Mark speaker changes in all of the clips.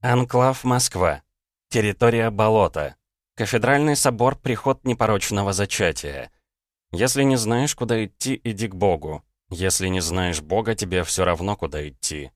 Speaker 1: Анклав Москва. Территория болота. Кафедральный собор «Приход непорочного зачатия». Если не знаешь, куда идти, иди к Богу. Если не знаешь Бога, тебе все равно, куда идти.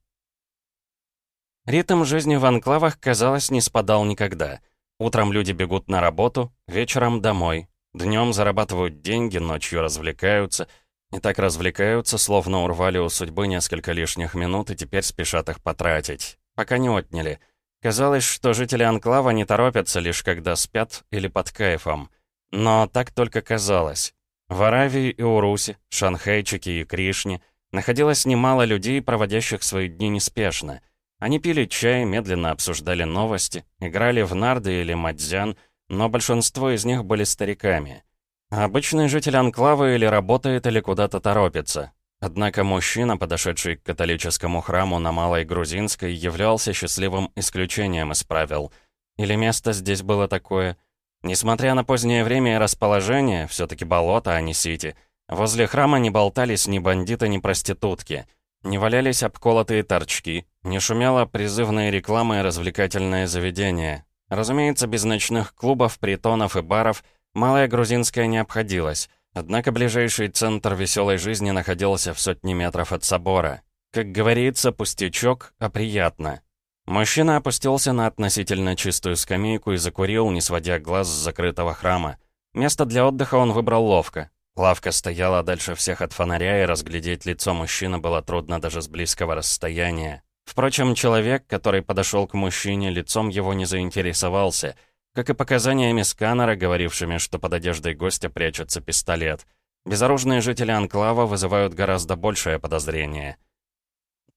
Speaker 1: Ритм жизни в анклавах, казалось, не спадал никогда. Утром люди бегут на работу, вечером домой. Днем зарабатывают деньги, ночью развлекаются. И так развлекаются, словно урвали у судьбы несколько лишних минут и теперь спешат их потратить. Пока не отняли. Казалось, что жители анклава не торопятся лишь когда спят или под кайфом. Но так только казалось. В Аравии и Урусе, Шанхайчике и Кришне находилось немало людей, проводящих свои дни неспешно. Они пили чай, медленно обсуждали новости, играли в нарды или мадзян, но большинство из них были стариками. А обычный житель анклава или работает, или куда-то торопится. Однако мужчина, подошедший к католическому храму на Малой Грузинской, являлся счастливым исключением из правил. Или место здесь было такое – Несмотря на позднее время и расположение, все-таки болото, а не сити, возле храма не болтались ни бандиты, ни проститутки, не валялись обколотые торчки, не шумела призывная реклама и развлекательное заведение. Разумеется, без ночных клубов, притонов и баров Малая Грузинская не обходилась, однако ближайший центр веселой жизни находился в сотне метров от собора. Как говорится, пустячок, а приятно. Мужчина опустился на относительно чистую скамейку и закурил, не сводя глаз с закрытого храма. Место для отдыха он выбрал ловко. Лавка стояла дальше всех от фонаря, и разглядеть лицо мужчины было трудно даже с близкого расстояния. Впрочем, человек, который подошел к мужчине, лицом его не заинтересовался, как и показаниями сканера, говорившими, что под одеждой гостя прячется пистолет. Безоружные жители Анклава вызывают гораздо большее подозрение.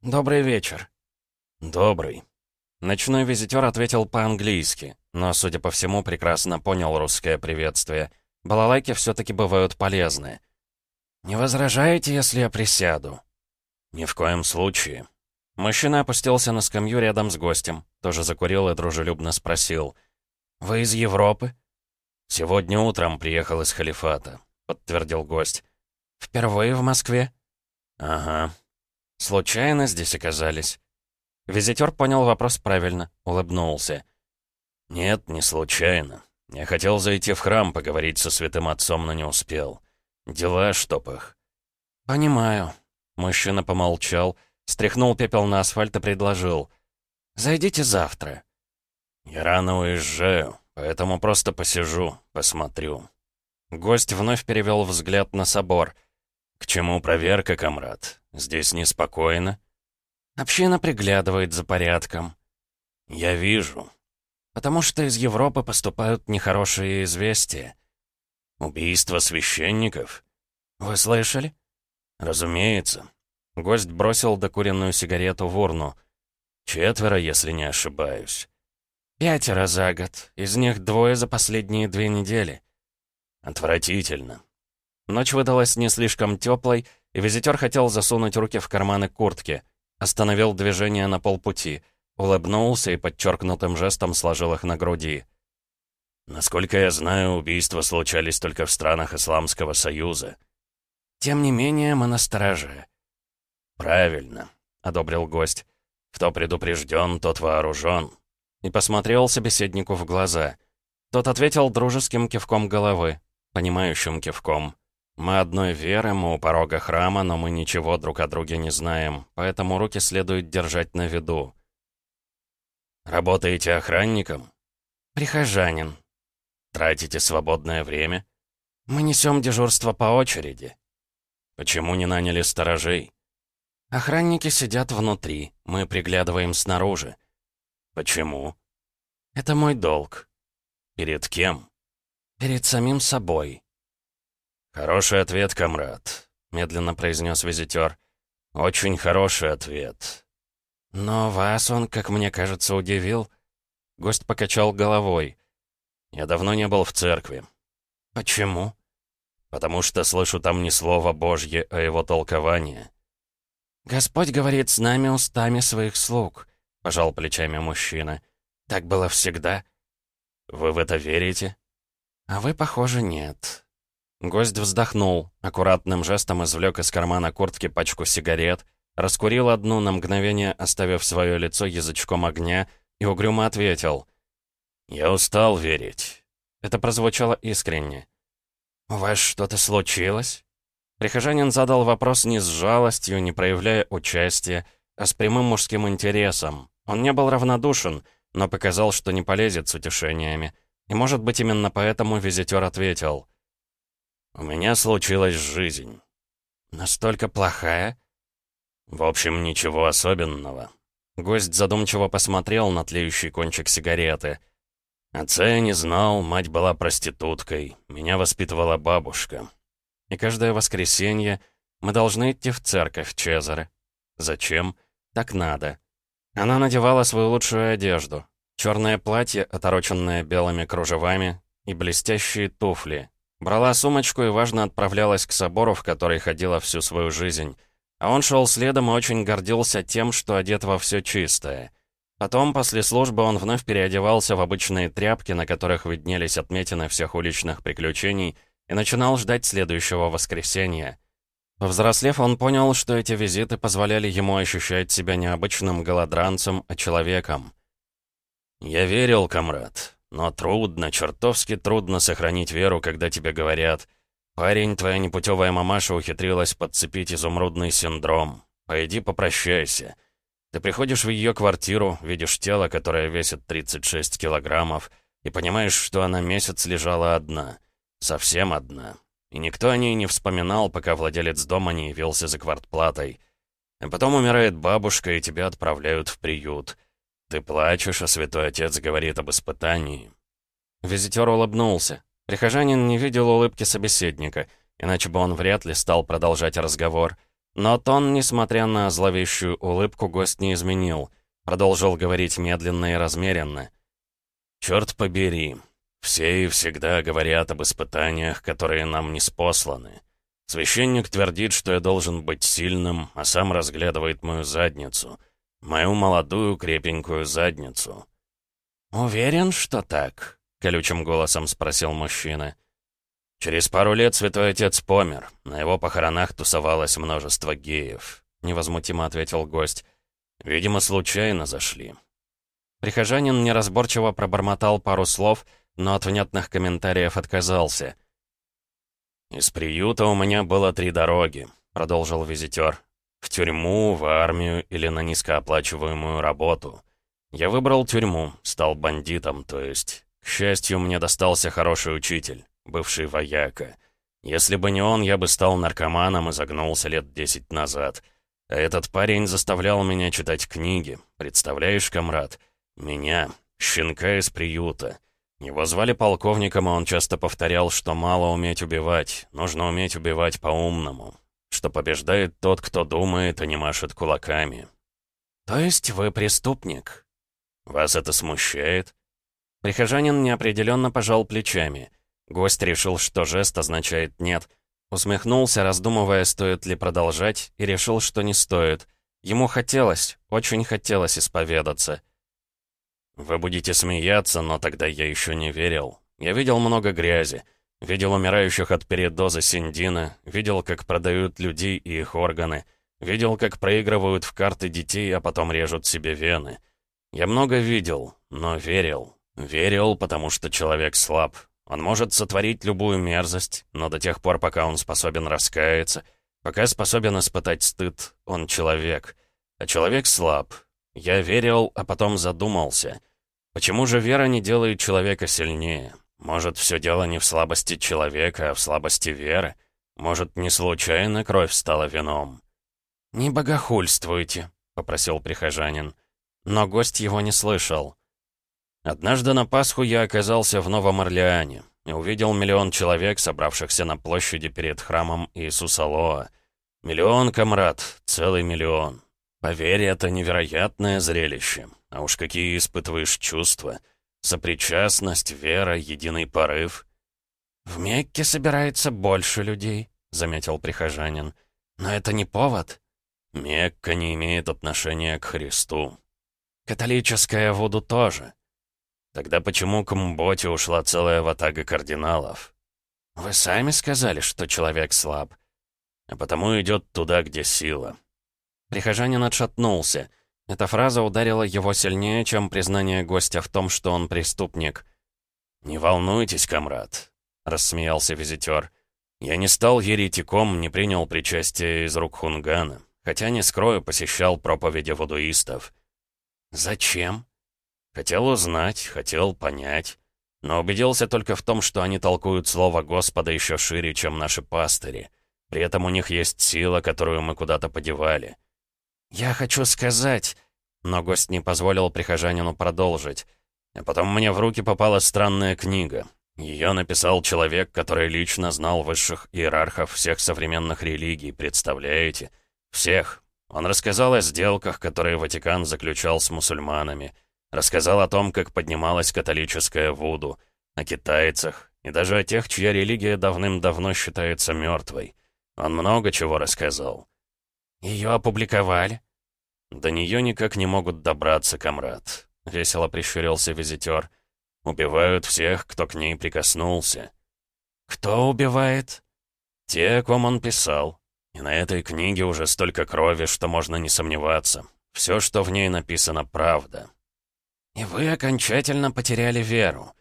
Speaker 1: «Добрый вечер».
Speaker 2: «Добрый»,
Speaker 1: Ночной визитер ответил по-английски, но, судя по всему, прекрасно понял русское приветствие. Балалайки все-таки бывают полезны. «Не возражаете, если я присяду?»
Speaker 2: «Ни в коем случае».
Speaker 1: Мужчина опустился на скамью рядом с гостем, тоже закурил и дружелюбно спросил. «Вы из Европы?»
Speaker 2: «Сегодня утром приехал из халифата», — подтвердил гость.
Speaker 1: «Впервые в Москве?»
Speaker 2: «Ага».
Speaker 1: «Случайно здесь оказались?» Визитер понял вопрос правильно, улыбнулся.
Speaker 2: «Нет, не случайно. Я хотел зайти в храм, поговорить со святым отцом, но не успел. Дела, чтоб их».
Speaker 1: «Понимаю». Мужчина помолчал, стряхнул пепел на асфальт и предложил. «Зайдите завтра».
Speaker 2: «Я рано уезжаю, поэтому просто посижу, посмотрю».
Speaker 1: Гость вновь перевел взгляд на собор.
Speaker 2: «К чему проверка, комрад? Здесь неспокойно?»
Speaker 1: Община приглядывает за порядком.
Speaker 2: Я вижу.
Speaker 1: Потому что из Европы поступают нехорошие известия.
Speaker 2: Убийство священников?
Speaker 1: Вы слышали?
Speaker 2: Разумеется.
Speaker 1: Гость бросил докуренную сигарету в урну.
Speaker 2: Четверо, если не ошибаюсь.
Speaker 1: Пятеро за год. Из них двое за последние две недели.
Speaker 2: Отвратительно.
Speaker 1: Ночь выдалась не слишком теплой, и визитер хотел засунуть руки в карманы куртки — Остановил движение на полпути, улыбнулся и подчеркнутым жестом сложил их на груди.
Speaker 2: «Насколько я знаю, убийства случались только в странах Исламского Союза».
Speaker 1: «Тем не менее, мы настороже».
Speaker 2: «Правильно», — одобрил гость. «Кто предупрежден, тот вооружен».
Speaker 1: И посмотрел собеседнику в глаза. Тот ответил дружеским кивком головы, понимающим кивком. Мы одной веры, мы у порога храма, но мы ничего друг о друге не знаем, поэтому руки следует держать на виду.
Speaker 2: Работаете охранником?
Speaker 1: Прихожанин.
Speaker 2: Тратите свободное время?
Speaker 1: Мы несем дежурство по очереди.
Speaker 2: Почему не наняли сторожей?
Speaker 1: Охранники сидят внутри, мы приглядываем снаружи.
Speaker 2: Почему?
Speaker 1: Это мой долг.
Speaker 2: Перед кем?
Speaker 1: Перед самим собой.
Speaker 2: «Хороший ответ, комрад», — медленно произнес визитер. «Очень хороший ответ».
Speaker 1: «Но вас он, как мне кажется, удивил». Гость покачал головой.
Speaker 2: «Я давно не был в церкви».
Speaker 1: «Почему?»
Speaker 2: «Потому что слышу там не слово Божье, а его толкование».
Speaker 1: «Господь говорит с нами устами своих слуг», — пожал плечами мужчина. «Так было всегда».
Speaker 2: «Вы в это верите?»
Speaker 1: «А вы, похоже, нет». Гость вздохнул, аккуратным жестом извлек из кармана куртки пачку сигарет, раскурил одну на мгновение, оставив свое лицо язычком огня, и угрюмо ответил. «Я устал верить». Это прозвучало искренне. «У вас что-то случилось?» Прихожанин задал вопрос не с жалостью, не проявляя участия, а с прямым мужским интересом. Он не был равнодушен, но показал, что не полезет с утешениями. И, может быть, именно поэтому визитер ответил. «У меня случилась жизнь». «Настолько плохая?» «В общем, ничего особенного». Гость задумчиво посмотрел на тлеющий кончик сигареты. «Отца я не знал, мать была проституткой, меня воспитывала бабушка. И каждое воскресенье мы должны идти в церковь, Чезаре. Зачем? Так надо». Она надевала свою лучшую одежду. Черное платье, отороченное белыми кружевами, и блестящие туфли. Брала сумочку и важно отправлялась к собору, в который ходила всю свою жизнь. А он шел следом и очень гордился тем, что одет во все чистое. Потом, после службы, он вновь переодевался в обычные тряпки, на которых виднелись отметины всех уличных приключений, и начинал ждать следующего воскресенья. Повзрослев, он понял, что эти визиты позволяли ему ощущать себя не обычным голодранцем, а человеком. «Я верил, комрад, но трудно, чертовски трудно сохранить веру, когда тебе говорят, парень, твоя непутевая мамаша ухитрилась подцепить изумрудный синдром. Пойди попрощайся». Ты приходишь в ее квартиру, видишь тело, которое весит 36 килограммов, и понимаешь, что она месяц лежала одна. Совсем одна. И никто о ней не вспоминал, пока владелец дома не явился за квартплатой. А потом умирает бабушка, и тебя отправляют в приют. Ты плачешь, а святой отец говорит об испытании. Визитер улыбнулся. Прихожанин не видел улыбки собеседника, иначе бы он вряд ли стал продолжать разговор. Но тон, несмотря на зловещую улыбку, гость не изменил. Продолжил говорить медленно и размеренно. «Черт побери, все и всегда говорят об испытаниях, которые нам не спосланы. Священник твердит, что я должен быть сильным, а сам разглядывает мою задницу. Мою молодую крепенькую задницу. «Уверен, что так?» — колючим голосом спросил мужчина. «Через пару лет святой отец помер. На его похоронах тусовалось множество геев», — невозмутимо ответил гость. «Видимо, случайно зашли». Прихожанин неразборчиво пробормотал пару слов — но от внятных комментариев отказался. «Из приюта у меня было три дороги», — продолжил визитер. «В тюрьму, в армию или на низкооплачиваемую работу. Я выбрал тюрьму, стал бандитом, то есть. К счастью, мне достался хороший учитель, бывший вояка. Если бы не он, я бы стал наркоманом и загнулся лет десять назад. А этот парень заставлял меня читать книги. Представляешь, комрад? Меня, щенка из приюта. Его звали полковником, и он часто повторял, что мало уметь убивать, нужно уметь убивать по-умному, что побеждает тот, кто думает, а не машет кулаками. «То есть вы преступник?» «Вас это смущает?» Прихожанин неопределенно пожал плечами. Гость решил, что жест означает «нет». Усмехнулся, раздумывая, стоит ли продолжать, и решил, что не стоит. Ему хотелось, очень хотелось исповедаться. «Вы будете смеяться, но тогда я еще не верил. Я видел много грязи. Видел умирающих от передоза синдина, видел, как продают людей и их органы, видел, как проигрывают в карты детей, а потом режут себе вены. Я много видел, но верил. Верил, потому что человек слаб. Он может сотворить любую мерзость, но до тех пор, пока он способен раскаяться, пока способен испытать стыд, он человек. А человек слаб, я верил, а потом задумался. Почему же вера не делает человека сильнее? Может, все дело не в слабости человека, а в слабости веры? Может, не случайно кровь стала вином? «Не богохульствуйте», — попросил прихожанин. Но гость его не слышал. Однажды на Пасху я оказался в Новом Орлеане и увидел миллион человек, собравшихся на площади перед храмом Иисуса Лоа. Миллион, комрад, целый миллион. Поверь, это невероятное зрелище. А уж какие испытываешь чувства. Сопричастность, вера, единый порыв. «В Мекке собирается больше людей», — заметил прихожанин. «Но это не повод». «Мекка не имеет отношения к Христу». «Католическая Вуду тоже». «Тогда почему к Мботе ушла целая ватага кардиналов?» «Вы сами сказали, что человек слаб». «А потому идет туда, где сила». Прихожанин отшатнулся. Эта фраза ударила его сильнее, чем признание гостя в том, что он преступник.
Speaker 2: «Не волнуйтесь, комрад», — рассмеялся визитер. «Я не стал еретиком, не принял причастие из рук Хунгана, хотя, не скрою, посещал проповеди вудуистов».
Speaker 1: «Зачем?»
Speaker 2: «Хотел узнать, хотел понять, но убедился только в том, что они толкуют слово Господа еще шире, чем наши пастыри. При этом у них есть сила, которую мы куда-то подевали».
Speaker 1: «Я хочу сказать...» Но гость не позволил прихожанину продолжить.
Speaker 2: А потом мне в руки попала странная книга. Ее написал человек, который лично знал высших иерархов всех современных религий, представляете? Всех. Он рассказал о сделках, которые Ватикан заключал с мусульманами. Рассказал о том, как поднималась католическая Вуду, о китайцах и даже о тех, чья религия давным-давно считается мертвой. Он много чего рассказал.
Speaker 1: Ее опубликовали?
Speaker 2: До нее никак не могут добраться, комрад. — весело прищурился визитер. «Убивают всех, кто к ней прикоснулся».
Speaker 1: «Кто убивает?»
Speaker 2: «Те, о ком он писал. И на этой книге уже столько крови, что можно не сомневаться. Все, что в ней написано, правда».
Speaker 1: «И вы окончательно потеряли веру?»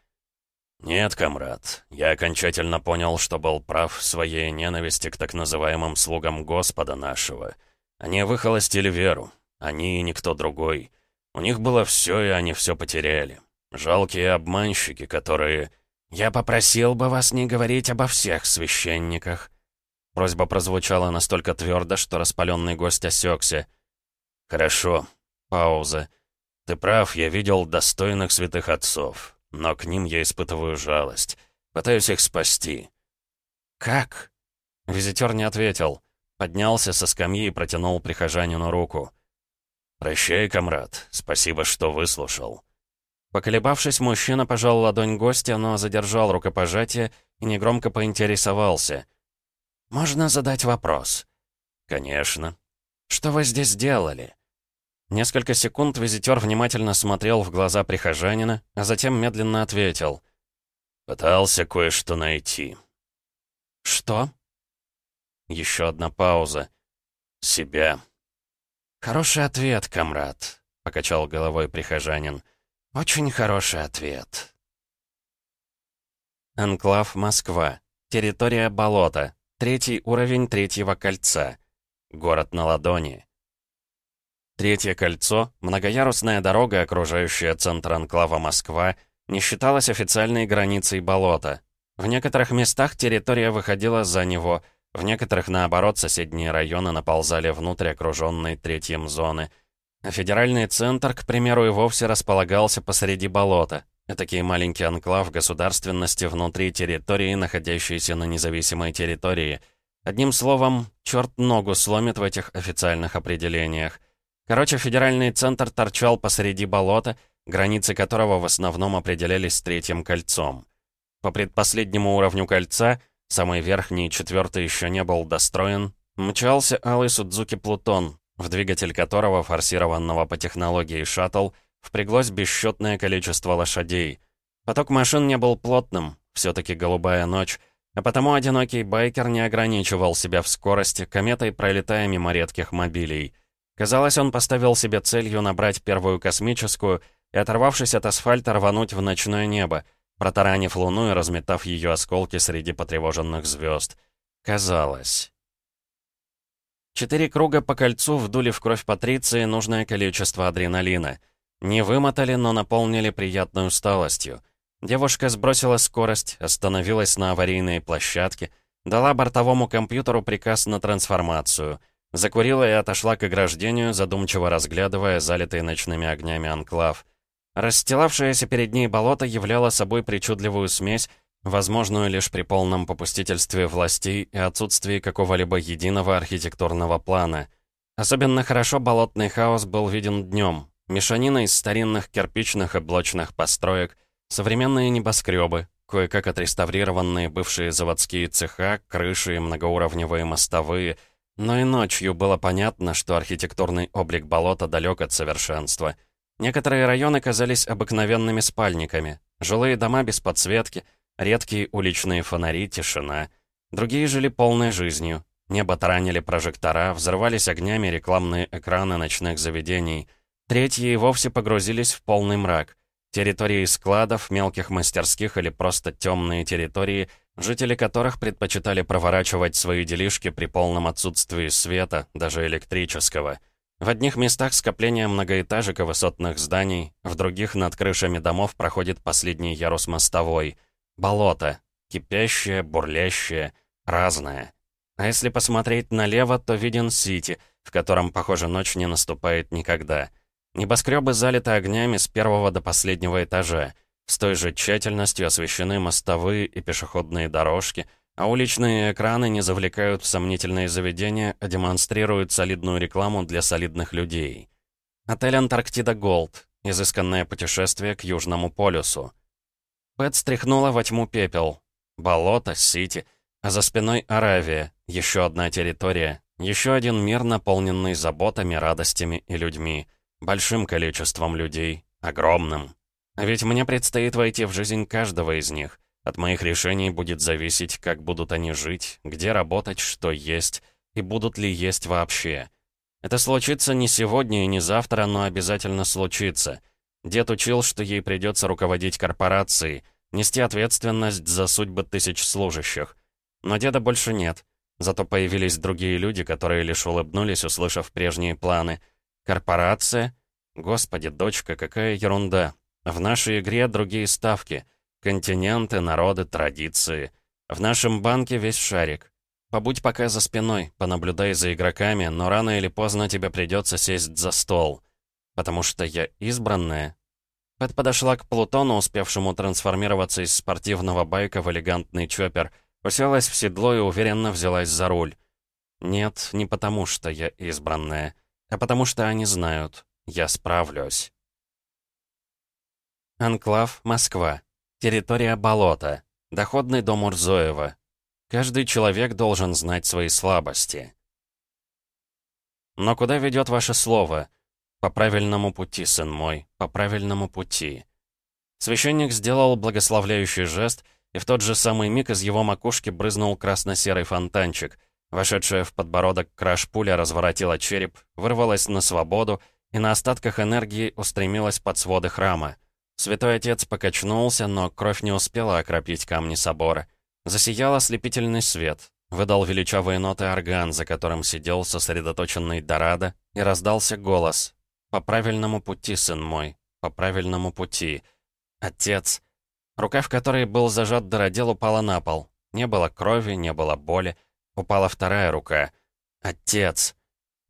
Speaker 2: «Нет, комрад, я окончательно понял, что был прав в своей ненависти к так называемым слугам Господа нашего. Они выхолостили веру, они и никто другой». У них было все, и они все потеряли. Жалкие обманщики, которые...
Speaker 1: «Я попросил бы вас не говорить обо всех священниках». Просьба прозвучала настолько твердо, что распаленный гость осекся.
Speaker 2: «Хорошо. Пауза. Ты прав, я видел достойных святых отцов, но к ним я испытываю жалость. Пытаюсь их спасти».
Speaker 1: «Как?» Визитер не ответил. Поднялся со скамьи и протянул прихожанину руку.
Speaker 2: «Прощай, комрад. Спасибо, что выслушал».
Speaker 1: Поколебавшись, мужчина пожал ладонь гостя, но задержал рукопожатие и негромко поинтересовался. «Можно задать вопрос?»
Speaker 2: «Конечно».
Speaker 1: «Что вы здесь делали?» Несколько секунд визитер внимательно смотрел в глаза прихожанина, а затем медленно ответил.
Speaker 2: «Пытался кое-что найти».
Speaker 1: «Что?»
Speaker 2: Еще одна пауза. «Себя».
Speaker 1: «Хороший ответ, комрад», — покачал головой прихожанин. «Очень хороший ответ». Анклав Москва. Территория болота. Третий уровень третьего кольца. Город на ладони. Третье кольцо, многоярусная дорога, окружающая центр анклава Москва, не считалась официальной границей болота. В некоторых местах территория выходила за него — в некоторых, наоборот, соседние районы наползали внутрь окруженной третьим зоны. А федеральный центр, к примеру, и вовсе располагался посреди болота. Этакий маленький анклав государственности внутри территории, находящейся на независимой территории. Одним словом, черт ногу сломит в этих официальных определениях. Короче, федеральный центр торчал посреди болота, границы которого в основном определялись третьим кольцом. По предпоследнему уровню кольца — самый верхний, четвертый еще не был достроен, мчался алый Судзуки Плутон, в двигатель которого, форсированного по технологии шаттл, впряглось бесчетное количество лошадей. Поток машин не был плотным, все-таки голубая ночь, а потому одинокий байкер не ограничивал себя в скорости, кометой пролетая мимо редких мобилей. Казалось, он поставил себе целью набрать первую космическую и, оторвавшись от асфальта, рвануть в ночное небо, протаранив луну и разметав ее осколки среди потревоженных звезд. Казалось. Четыре круга по кольцу вдули в кровь Патриции нужное количество адреналина. Не вымотали, но наполнили приятной усталостью. Девушка сбросила скорость, остановилась на аварийной площадке, дала бортовому компьютеру приказ на трансформацию, закурила и отошла к ограждению, задумчиво разглядывая залитый ночными огнями анклав — Расстилавшееся перед ней болото являло собой причудливую смесь, возможную лишь при полном попустительстве властей и отсутствии какого-либо единого архитектурного плана. Особенно хорошо болотный хаос был виден днем. Мешанина из старинных кирпичных и блочных построек, современные небоскребы, кое-как отреставрированные бывшие заводские цеха, крыши и многоуровневые мостовые. Но и ночью было понятно, что архитектурный облик болота далек от совершенства — Некоторые районы казались обыкновенными спальниками. Жилые дома без подсветки, редкие уличные фонари, тишина. Другие жили полной жизнью. Небо таранили прожектора, взрывались огнями рекламные экраны ночных заведений. Третьи и вовсе погрузились в полный мрак. Территории складов, мелких мастерских или просто темные территории, жители которых предпочитали проворачивать свои делишки при полном отсутствии света, даже электрического. В одних местах скопление многоэтажек и высотных зданий, в других над крышами домов проходит последний ярус мостовой. Болото. Кипящее, бурлящее, разное. А если посмотреть налево, то виден Сити, в котором, похоже, ночь не наступает никогда. Небоскребы залиты огнями с первого до последнего этажа. С той же тщательностью освещены мостовые и пешеходные дорожки, а уличные экраны не завлекают в сомнительные заведения, а демонстрируют солидную рекламу для солидных людей. Отель «Антарктида Голд» — изысканное путешествие к Южному полюсу. Пэт стряхнула во тьму пепел. Болото, Сити, а за спиной Аравия, еще одна территория, еще один мир, наполненный заботами, радостями и людьми. Большим количеством людей. Огромным. Ведь мне предстоит войти в жизнь каждого из них. От моих решений будет зависеть, как будут они жить, где работать, что есть, и будут ли есть вообще. Это случится не сегодня и не завтра, но обязательно случится. Дед учил, что ей придется руководить корпорацией, нести ответственность за судьбы тысяч служащих. Но деда больше нет. Зато появились другие люди, которые лишь улыбнулись, услышав прежние планы — Корпорация? Господи, дочка, какая ерунда. В нашей игре другие ставки. Континенты, народы, традиции. В нашем банке весь шарик. Побудь пока за спиной, понаблюдай за игроками, но рано или поздно тебе придется сесть за стол. Потому что я избранная. Пэт подошла к Плутону, успевшему трансформироваться из спортивного байка в элегантный чоппер, уселась в седло и уверенно взялась за руль. Нет, не потому что я избранная а потому что они знают, я справлюсь. Анклав, Москва. Территория болота. Доходный дом Урзоева. Каждый человек должен знать свои слабости. Но куда ведет ваше слово? По правильному пути, сын мой, по правильному пути. Священник сделал благословляющий жест, и в тот же самый миг из его макушки брызнул красно-серый фонтанчик — Вошедшая в подбородок краш-пуля разворотила череп, вырвалась на свободу и на остатках энергии устремилась под своды храма. Святой Отец покачнулся, но кровь не успела окропить камни собора. Засиял ослепительный свет. Выдал величавые ноты орган, за которым сидел сосредоточенный Дорадо, и раздался голос. «По правильному пути, сын мой, по правильному пути. Отец!» Рука, в которой был зажат Дородел, упала на пол. Не было крови, не было боли. Упала вторая рука. «Отец!»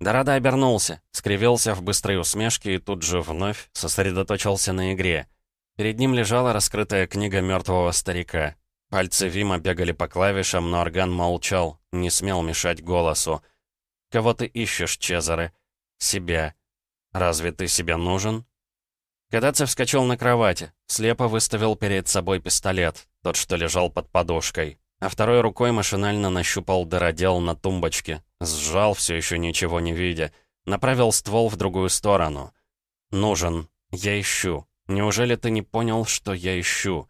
Speaker 1: Дорадо обернулся, скривился в быстрой усмешке и тут же вновь сосредоточился на игре. Перед ним лежала раскрытая книга мертвого старика. Пальцы Вима бегали по клавишам, но орган молчал, не смел мешать голосу. «Кого ты ищешь, Чезаре?» «Себя. Разве ты себе нужен?» Кадацев вскочил на кровати, слепо выставил перед собой пистолет, тот, что лежал под подушкой а второй рукой машинально нащупал дыродел на тумбочке, сжал, все еще ничего не видя, направил ствол в другую сторону. «Нужен. Я ищу. Неужели ты не понял, что я ищу?»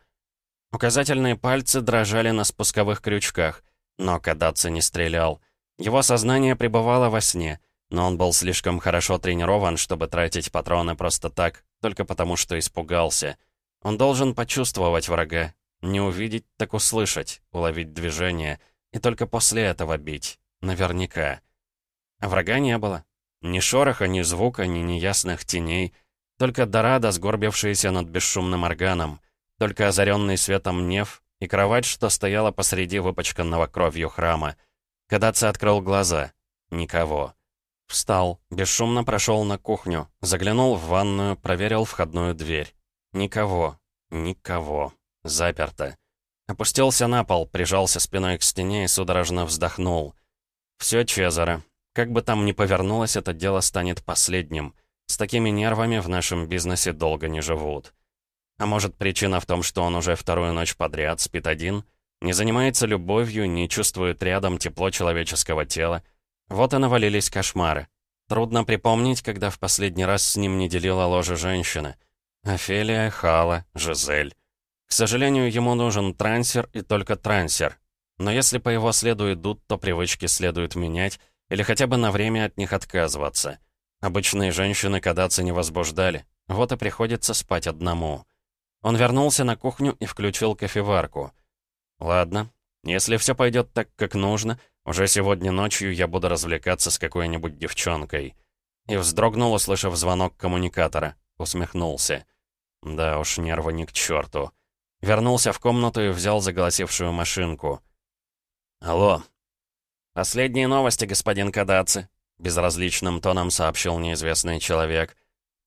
Speaker 1: Указательные пальцы дрожали на спусковых крючках, но Кадаци не стрелял. Его сознание пребывало во сне, но он был слишком хорошо тренирован, чтобы тратить патроны просто так, только потому что испугался. Он должен почувствовать врага, не увидеть, так услышать, уловить движение, и только после этого бить. Наверняка. А врага не было. Ни шороха, ни звука, ни неясных теней. Только Дорадо, сгорбившаяся над бесшумным органом. Только озаренный светом неф и кровать, что стояла посреди выпачканного кровью храма. Кадаться открыл глаза. Никого. Встал, бесшумно прошел на кухню, заглянул в ванную, проверил входную дверь. Никого. Никого. Заперто. Опустился на пол, прижался спиной к стене и судорожно вздохнул. «Все, Чезаро. Как бы там ни повернулось, это дело станет последним. С такими нервами в нашем бизнесе долго не живут. А может, причина в том, что он уже вторую ночь подряд спит один? Не занимается любовью, не чувствует рядом тепло человеческого тела? Вот и навалились кошмары. Трудно припомнить, когда в последний раз с ним не делила ложе женщины. Офелия, Хала, Жизель. К сожалению, ему нужен трансер и только трансер. Но если по его следу идут, то привычки следует менять или хотя бы на время от них отказываться. Обычные женщины кадаться не возбуждали. Вот и приходится спать одному. Он вернулся на кухню и включил кофеварку. «Ладно, если все пойдет так, как нужно, уже сегодня ночью я буду развлекаться с какой-нибудь девчонкой». И вздрогнул, услышав звонок коммуникатора. Усмехнулся. Да уж, нервы ни к черту. Вернулся в комнату и взял заголосившую машинку. «Алло». «Последние новости, господин Кадаци», — безразличным тоном сообщил неизвестный человек.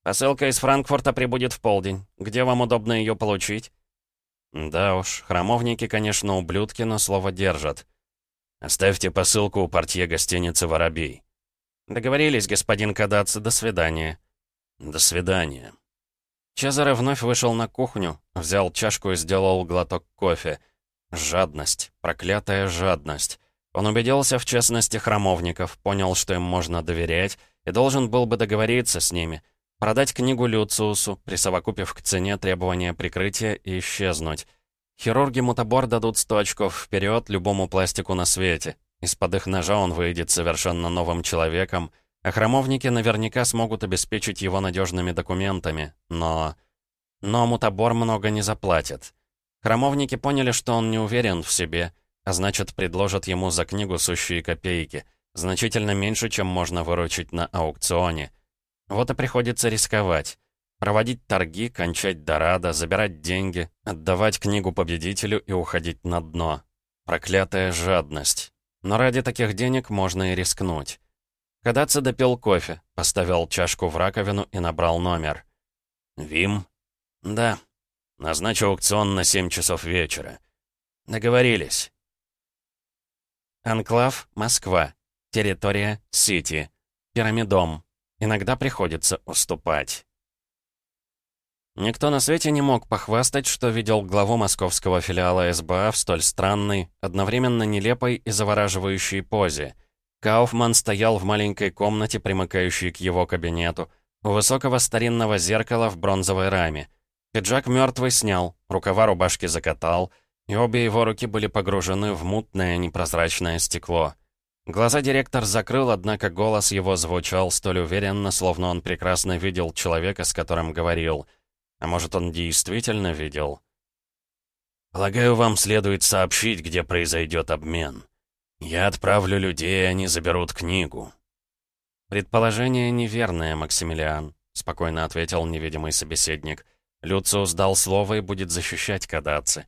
Speaker 1: «Посылка из Франкфурта прибудет в полдень. Где вам удобно ее получить?» «Да уж, храмовники, конечно, ублюдки, но слово держат. Оставьте посылку у портье гостиницы «Воробей». «Договорились, господин Кадаци, до свидания». «До свидания». Чезаре вновь вышел на кухню, взял чашку и сделал глоток кофе. Жадность, проклятая жадность. Он убедился в честности храмовников, понял, что им можно доверять, и должен был бы договориться с ними, продать книгу Люциусу, присовокупив к цене требования прикрытия и исчезнуть. Хирурги Мутабор дадут 100 очков вперед любому пластику на свете, из-под их ножа он выйдет совершенно новым человеком, а храмовники наверняка смогут обеспечить его надежными документами, но... Но Мутабор много не заплатит. Храмовники поняли, что он не уверен в себе, а значит, предложат ему за книгу сущие копейки, значительно меньше, чем можно выручить на аукционе. Вот и приходится рисковать. Проводить торги, кончать дорадо, забирать деньги, отдавать книгу победителю и уходить на дно. Проклятая жадность. Но ради таких денег можно и рискнуть. Кадаци допил кофе, поставил чашку в раковину и набрал номер. «Вим?» «Да». «Назначу аукцион на 7 часов вечера». «Договорились». Анклав, Москва. Территория, Сити. Пирамидом. Иногда приходится уступать. Никто на свете не мог похвастать, что видел главу московского филиала СБА в столь странной, одновременно нелепой и завораживающей позе. Кауфман стоял в маленькой комнате, примыкающей к его кабинету, у высокого старинного зеркала в бронзовой раме. Пиджак мертвый снял, рукава рубашки закатал, и обе его руки были погружены в мутное непрозрачное стекло. Глаза директор закрыл, однако голос его звучал столь уверенно, словно он прекрасно видел человека, с которым говорил — а может, он действительно видел? Полагаю, вам следует сообщить, где произойдет обмен. Я отправлю людей, они заберут книгу. Предположение неверное, Максимилиан, спокойно ответил невидимый собеседник. Люциус дал слово и будет защищать Кадаци.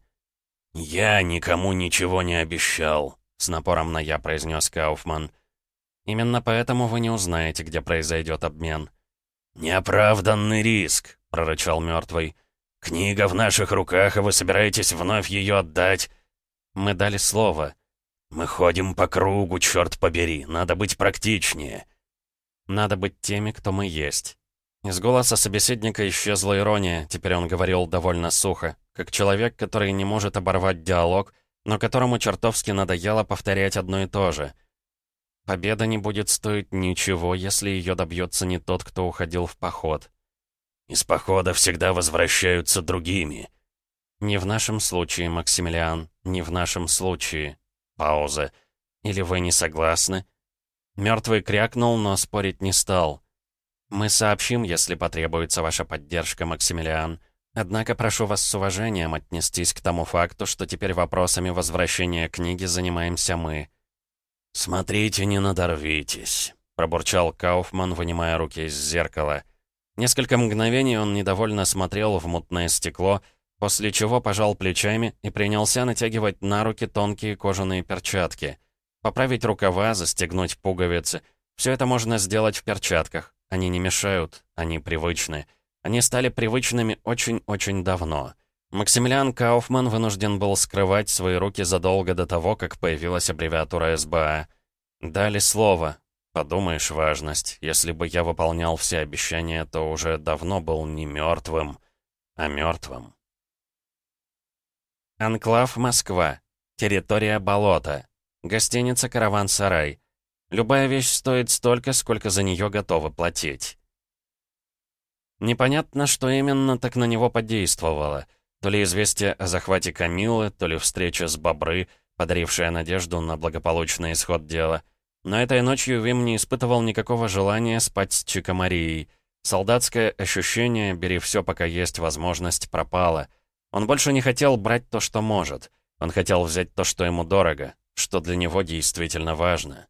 Speaker 1: «Я никому ничего не обещал», — с напором на «я» произнес Кауфман. «Именно поэтому вы не узнаете, где произойдет обмен». «Неоправданный риск», — прорычал мертвый. «Книга в наших руках, и вы собираетесь вновь ее отдать?» «Мы дали слово». «Мы ходим по кругу, черт побери, надо быть практичнее». «Надо быть теми, кто мы есть». Из голоса собеседника исчезла ирония, теперь он говорил довольно сухо, как человек, который не может оборвать диалог, но которому чертовски надоело повторять одно и то же. Победа не будет стоить ничего, если ее добьется не тот, кто уходил в поход. Из похода всегда возвращаются другими. Не в нашем случае, Максимилиан, не в нашем случае. Пауза. Или вы не согласны? Мертвый крякнул, но спорить не стал. Мы сообщим, если потребуется ваша поддержка, Максимилиан. Однако прошу вас с уважением отнестись к тому факту, что теперь вопросами возвращения книги занимаемся мы. «Смотрите, не надорвитесь», — пробурчал Кауфман, вынимая руки из зеркала. Несколько мгновений он недовольно смотрел в мутное стекло, после чего пожал плечами и принялся натягивать на руки тонкие кожаные перчатки. Поправить рукава, застегнуть пуговицы. Все это можно сделать в перчатках. Они не мешают, они привычны. Они стали привычными очень-очень давно. Максимилиан Кауфман вынужден был скрывать свои руки задолго до того, как появилась аббревиатура СБА. Дали слово, Подумаешь, важность. Если бы я выполнял все обещания, то уже давно был не мертвым, а мертвым. Анклав Москва. Территория болота. Гостиница «Караван-сарай». Любая вещь стоит столько, сколько за нее готовы платить. Непонятно, что именно так на него подействовало. То ли известие о захвате Камилы, то ли встреча с Бобры, подарившая надежду на благополучный исход дела — Но этой ночью Вим не испытывал никакого желания спать с Чикомарией. Солдатское ощущение «бери все, пока есть возможность» пропало. Он больше не хотел брать то, что может. Он хотел взять то, что ему дорого, что для него действительно важно.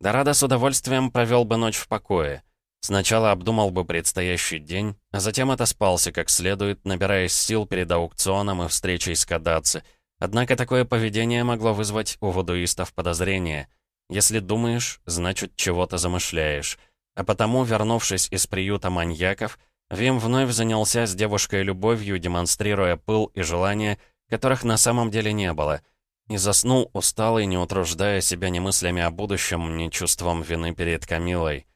Speaker 1: Дорадо с удовольствием провел бы ночь в покое. Сначала обдумал бы предстоящий день, а затем отоспался как следует, набираясь сил перед аукционом и встречей с Кадаци. Однако такое поведение могло вызвать у вудуистов подозрения. Если думаешь, значит, чего-то замышляешь. А потому, вернувшись из приюта маньяков, Вим вновь занялся с девушкой любовью, демонстрируя пыл и желание, которых на самом деле не было. И заснул усталый, не утруждая себя ни мыслями о будущем, ни чувством вины перед Камилой.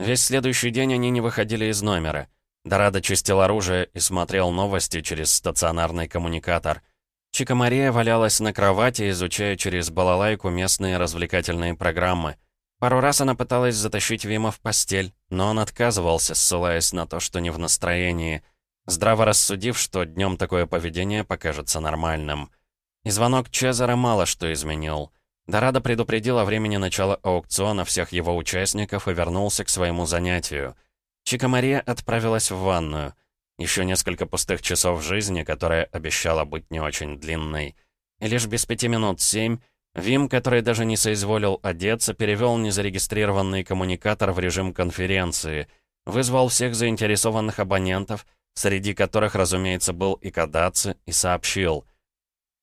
Speaker 1: Весь следующий день они не выходили из номера. Дорадо чистил оружие и смотрел новости через стационарный коммуникатор. Чика Мария валялась на кровати, изучая через балалайку местные развлекательные программы. Пару раз она пыталась затащить Вима в постель, но он отказывался, ссылаясь на то, что не в настроении, здраво рассудив, что днем такое поведение покажется нормальным. И звонок Чезара мало что изменил. Дорадо предупредил о времени начала аукциона всех его участников и вернулся к своему занятию. Чика Мария отправилась в ванную. Еще несколько пустых часов жизни, которая обещала быть не очень длинной. И лишь без пяти минут семь Вим, который даже не соизволил одеться, перевел незарегистрированный коммуникатор в режим конференции, вызвал всех заинтересованных абонентов, среди которых, разумеется, был и Кадаци, и сообщил.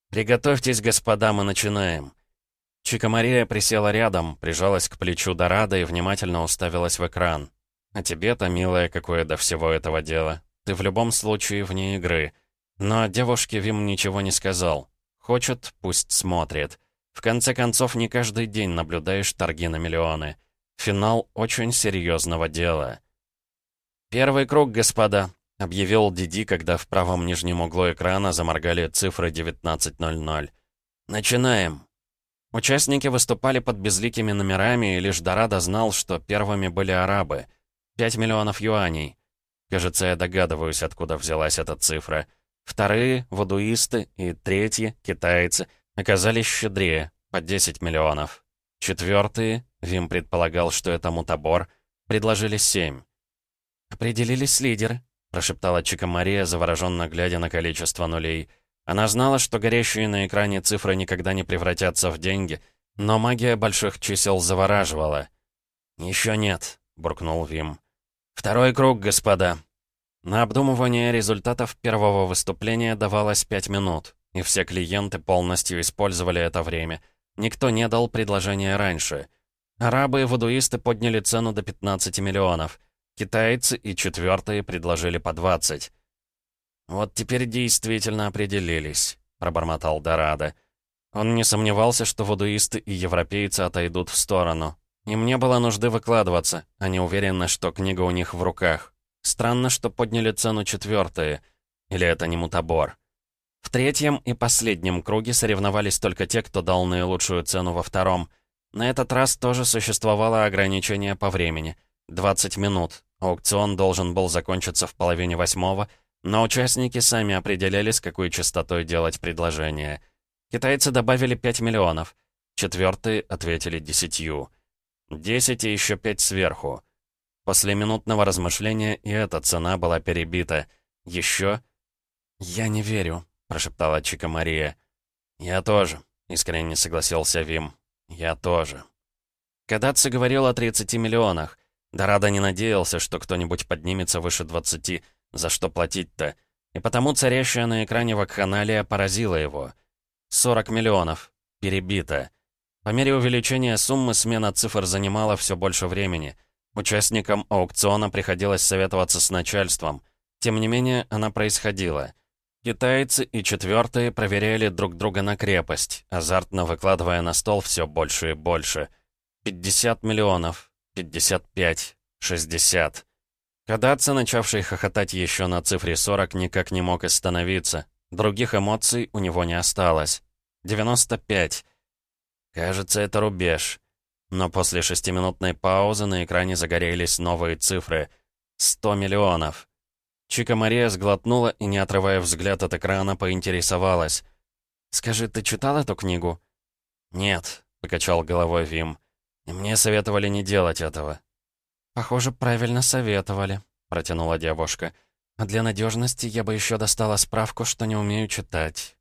Speaker 1: «Приготовьтесь, господа, мы начинаем». Чика Мария присела рядом, прижалась к плечу Дорадо и внимательно уставилась в экран. «А тебе-то, милая, какое до всего этого дела? Ты в любом случае вне игры». Но девушке Вим ничего не сказал. Хочет, пусть смотрит. В конце концов, не каждый день наблюдаешь торги на миллионы. Финал очень серьезного дела. «Первый круг, господа», — объявил Диди, когда в правом нижнем углу экрана заморгали цифры 19.00. «Начинаем». Участники выступали под безликими номерами, и лишь Дорадо знал, что первыми были арабы. 5 миллионов юаней. Кажется, я догадываюсь, откуда взялась эта цифра. Вторые — вудуисты, и третьи — китайцы, оказались щедрее, по 10 миллионов. Четвертые, Вим предполагал, что это мутабор, предложили 7. «Определились лидеры», — прошептала Чика Мария, завороженно глядя на количество нулей — она знала, что горящие на экране цифры никогда не превратятся в деньги, но магия больших чисел завораживала. «Еще нет», — буркнул Вим. «Второй круг, господа». На обдумывание результатов первого выступления давалось пять минут, и все клиенты полностью использовали это время. Никто не дал предложения раньше. Арабы и вудуисты подняли цену до 15 миллионов. Китайцы и четвертые предложили по 20. «Вот теперь действительно определились», — пробормотал Дорадо. Он не сомневался, что вудуисты и европейцы отойдут в сторону. Им не было нужды выкладываться, они уверены, что книга у них в руках. Странно, что подняли цену четвертые. Или это не мутабор? В третьем и последнем круге соревновались только те, кто дал наилучшую цену во втором. На этот раз тоже существовало ограничение по времени. 20 минут. Аукцион должен был закончиться в половине восьмого, но участники сами определяли, с какой частотой делать предложение. Китайцы добавили 5 миллионов. Четвертые ответили десятью. Десять и еще пять сверху. После минутного размышления и эта цена была перебита. Еще... «Я не верю», — прошептала Чика Мария. «Я тоже», — искренне согласился Вим. «Я тоже». Кадаци говорил о 30 миллионах. Дорадо не надеялся, что кто-нибудь поднимется выше 20, за что платить-то? И потому царящая на экране вакханалия поразила его. 40 миллионов. Перебито. По мере увеличения суммы смена цифр занимала все больше времени. Участникам аукциона приходилось советоваться с начальством. Тем не менее, она происходила. Китайцы и четвертые проверяли друг друга на крепость, азартно выкладывая на стол все больше и больше. 50 миллионов, 55, 60. Кадаться, начавший хохотать еще на цифре 40, никак не мог остановиться. Других эмоций у него не осталось. 95. Кажется, это рубеж. Но после шестиминутной паузы на экране загорелись новые цифры. 100 миллионов. Чика Мария сглотнула и, не отрывая взгляд от экрана, поинтересовалась. «Скажи, ты читал эту книгу?» «Нет», — покачал головой Вим. И мне советовали не делать этого».
Speaker 3: «Похоже, правильно советовали», — протянула девушка. «А для надежности я бы еще достала справку, что не умею читать».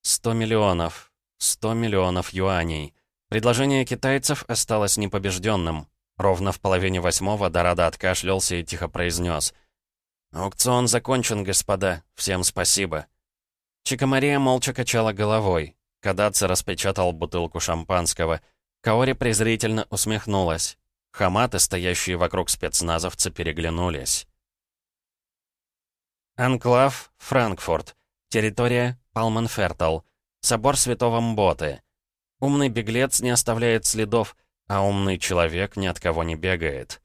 Speaker 1: «Сто миллионов. Сто миллионов юаней. Предложение китайцев осталось непобежденным. Ровно в половине восьмого Дорадо откашлялся и тихо произнес. «Аукцион закончен, господа. Всем спасибо». Чикамария молча качала головой. Кадаци распечатал бутылку шампанского. Каори презрительно усмехнулась. Хаматы, стоящие вокруг спецназовца, переглянулись. Анклав, Франкфурт. Территория Палманфертал. Собор Святого Мботы. Умный беглец не оставляет следов, а умный человек ни от кого не бегает.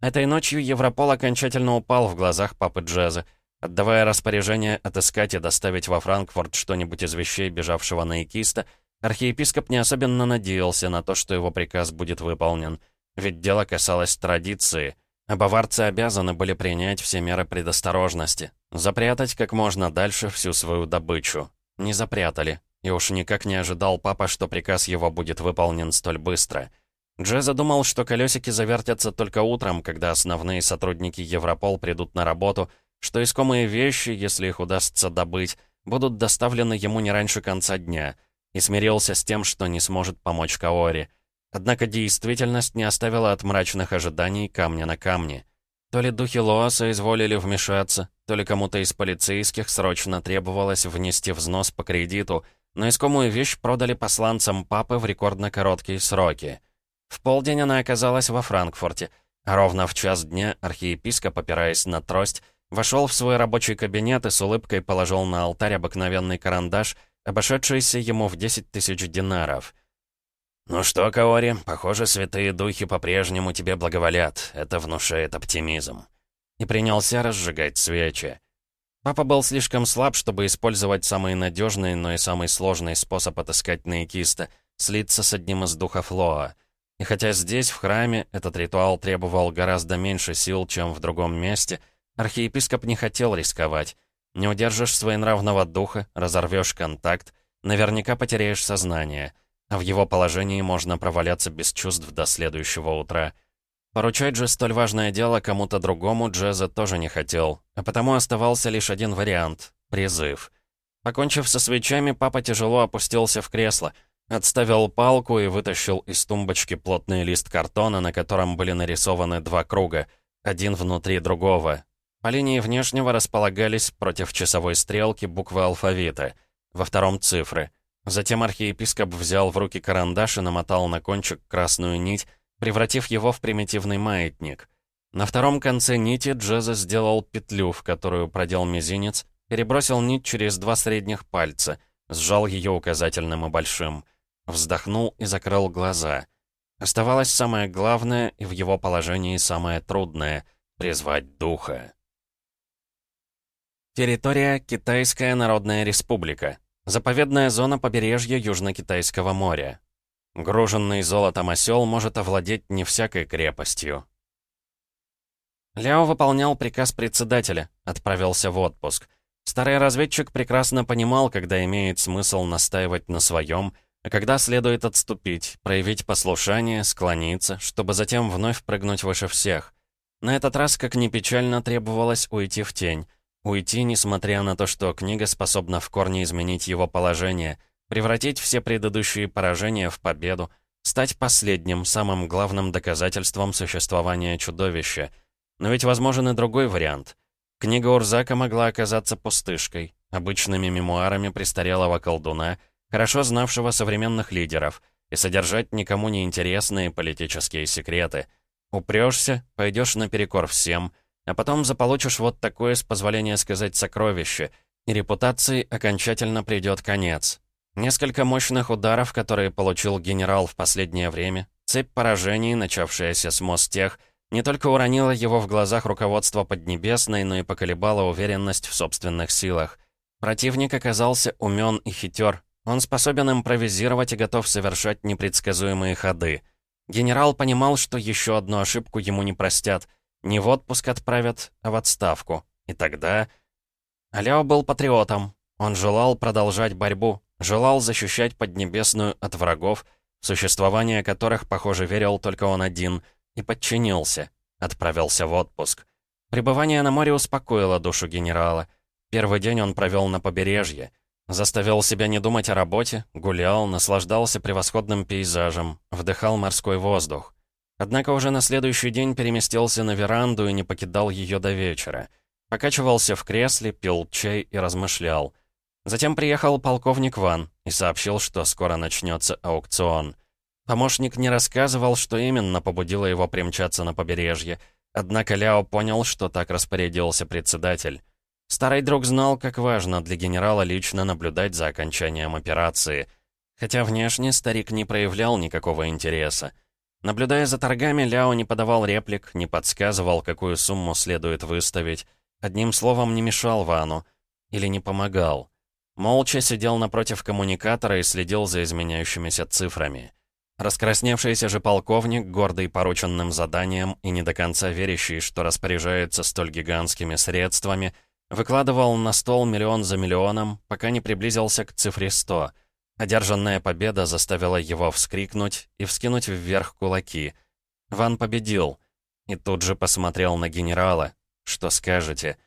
Speaker 1: Этой ночью Европол окончательно упал в глазах папы Джеза, отдавая распоряжение отыскать и доставить во Франкфурт что-нибудь из вещей бежавшего наикиста, архиепископ не особенно надеялся на то, что его приказ будет выполнен, ведь дело касалось традиции, а баварцы обязаны были принять все меры предосторожности, запрятать как можно дальше всю свою добычу. Не запрятали, и уж никак не ожидал папа, что приказ его будет выполнен столь быстро — Дже задумал, что колесики завертятся только утром, когда основные сотрудники Европол придут на работу, что искомые вещи, если их удастся добыть, будут доставлены ему не раньше конца дня, и смирился с тем, что не сможет помочь Каори. Однако действительность не оставила от мрачных ожиданий камня на камне. То ли духи Лоаса изволили вмешаться, то ли кому-то из полицейских срочно требовалось внести взнос по кредиту, но искомую вещь продали посланцам папы в рекордно короткие сроки. В полдень она оказалась во Франкфурте, а ровно в час дня архиепископ, опираясь на трость, вошел в свой рабочий кабинет и с улыбкой положил на алтарь обыкновенный карандаш, обошедшийся ему в 10 тысяч динаров. «Ну что, Каори, похоже, святые духи по-прежнему тебе благоволят. Это внушает оптимизм». И принялся разжигать свечи. Папа был слишком слаб, чтобы использовать самый надежный, но и самый сложный способ отыскать наикиста — слиться с одним из духов Лоа — и хотя здесь, в храме, этот ритуал требовал гораздо меньше сил, чем в другом месте, архиепископ не хотел рисковать. Не удержишь своенравного духа, разорвешь контакт, наверняка потеряешь сознание, а в его положении можно проваляться без чувств до следующего утра. Поручать же столь важное дело кому-то другому Джеза тоже не хотел, а потому оставался лишь один вариант — призыв. Покончив со свечами, папа тяжело опустился в кресло — Отставил палку и вытащил из тумбочки плотный лист картона, на котором были нарисованы два круга, один внутри другого. По линии внешнего располагались против часовой стрелки буквы алфавита, во втором цифры. Затем архиепископ взял в руки карандаш и намотал на кончик красную нить, превратив его в примитивный маятник. На втором конце нити Джеза сделал петлю, в которую продел мизинец, перебросил нить через два средних пальца, сжал ее указательным и большим — Вздохнул и закрыл глаза. Оставалось самое главное и в его положении самое трудное — призвать духа. Территория Китайская Народная Республика. Заповедная зона побережья Южно-Китайского моря. Груженный золотом осел может овладеть не всякой крепостью. Ляо выполнял приказ председателя, отправился в отпуск. Старый разведчик прекрасно понимал, когда имеет смысл настаивать на своем — а когда следует отступить, проявить послушание, склониться, чтобы затем вновь прыгнуть выше всех. На этот раз, как ни печально, требовалось уйти в тень. Уйти, несмотря на то, что книга способна в корне изменить его положение, превратить все предыдущие поражения в победу, стать последним, самым главным доказательством существования чудовища. Но ведь возможен и другой вариант. Книга Урзака могла оказаться пустышкой, обычными мемуарами престарелого колдуна — хорошо знавшего современных лидеров, и содержать никому не интересные политические секреты. Упрёшься, пойдешь наперекор всем, а потом заполучишь вот такое, с позволения сказать, сокровище, и репутации окончательно придёт конец. Несколько мощных ударов, которые получил генерал в последнее время, цепь поражений, начавшаяся с Мостех, не только уронила его в глазах руководства Поднебесной, но и поколебала уверенность в собственных силах. Противник оказался умен и хитер, он способен импровизировать и готов совершать непредсказуемые ходы. Генерал понимал, что еще одну ошибку ему не простят. Не в отпуск отправят, а в отставку. И тогда... Аляо был патриотом. Он желал продолжать борьбу, желал защищать Поднебесную от врагов, в существование которых, похоже, верил только он один, и подчинился, отправился в отпуск. Пребывание на море успокоило душу генерала. Первый день он провел на побережье. Заставил себя не думать о работе, гулял, наслаждался превосходным пейзажем, вдыхал морской воздух. Однако уже на следующий день переместился на веранду и не покидал ее до вечера. Покачивался в кресле, пил чай и размышлял. Затем приехал полковник Ван и сообщил, что скоро начнется аукцион. Помощник не рассказывал, что именно побудило его примчаться на побережье, однако Ляо понял, что так распорядился председатель. Старый друг знал, как важно для генерала лично наблюдать за окончанием операции. Хотя внешне старик не проявлял никакого интереса. Наблюдая за торгами, Ляо не подавал реплик, не подсказывал, какую сумму следует выставить. Одним словом, не мешал Вану. Или не помогал. Молча сидел напротив коммуникатора и следил за изменяющимися цифрами. Раскрасневшийся же полковник, гордый порученным заданием и не до конца верящий, что распоряжается столь гигантскими средствами, выкладывал на стол миллион за миллионом, пока не приблизился к цифре 100 — Одержанная победа заставила его вскрикнуть и вскинуть вверх кулаки. Ван победил. И тут же посмотрел на генерала. «Что скажете?»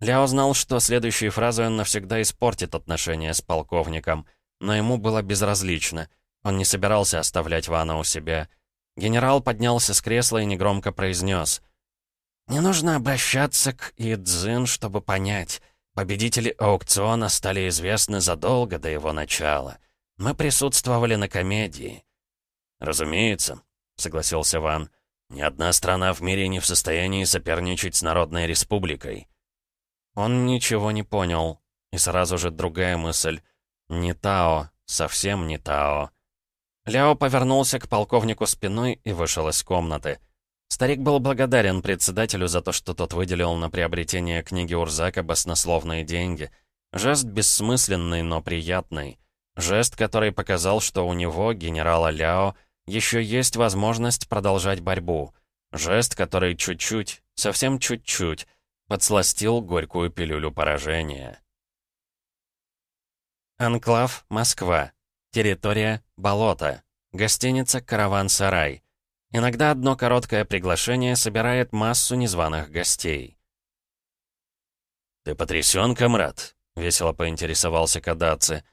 Speaker 1: Ляо знал, что следующей фразой он навсегда испортит отношения с полковником, но ему было безразлично. Он не собирался оставлять Вана у себя. Генерал поднялся с кресла и негромко произнес. «Не нужно обращаться к Идзин, чтобы понять. Победители аукциона стали известны задолго до его начала». Мы присутствовали на комедии». «Разумеется», — согласился Ван. «Ни одна страна в мире не в состоянии соперничать с Народной Республикой». Он ничего не понял. И сразу же другая мысль. «Не Тао, совсем не Тао». Ляо повернулся к полковнику спиной и вышел из комнаты. Старик был благодарен председателю за то, что тот выделил на приобретение книги Урзака баснословные деньги. Жест бессмысленный, но приятный. Жест, который показал, что у него, генерала Ляо, еще есть возможность продолжать борьбу. Жест, который чуть-чуть, совсем чуть-чуть, подсластил горькую пилюлю поражения. Анклав, Москва. Территория, болото. Гостиница «Караван-сарай». Иногда одно короткое приглашение собирает массу незваных гостей.
Speaker 2: «Ты потрясен, комрад?» — весело поинтересовался Кадаци.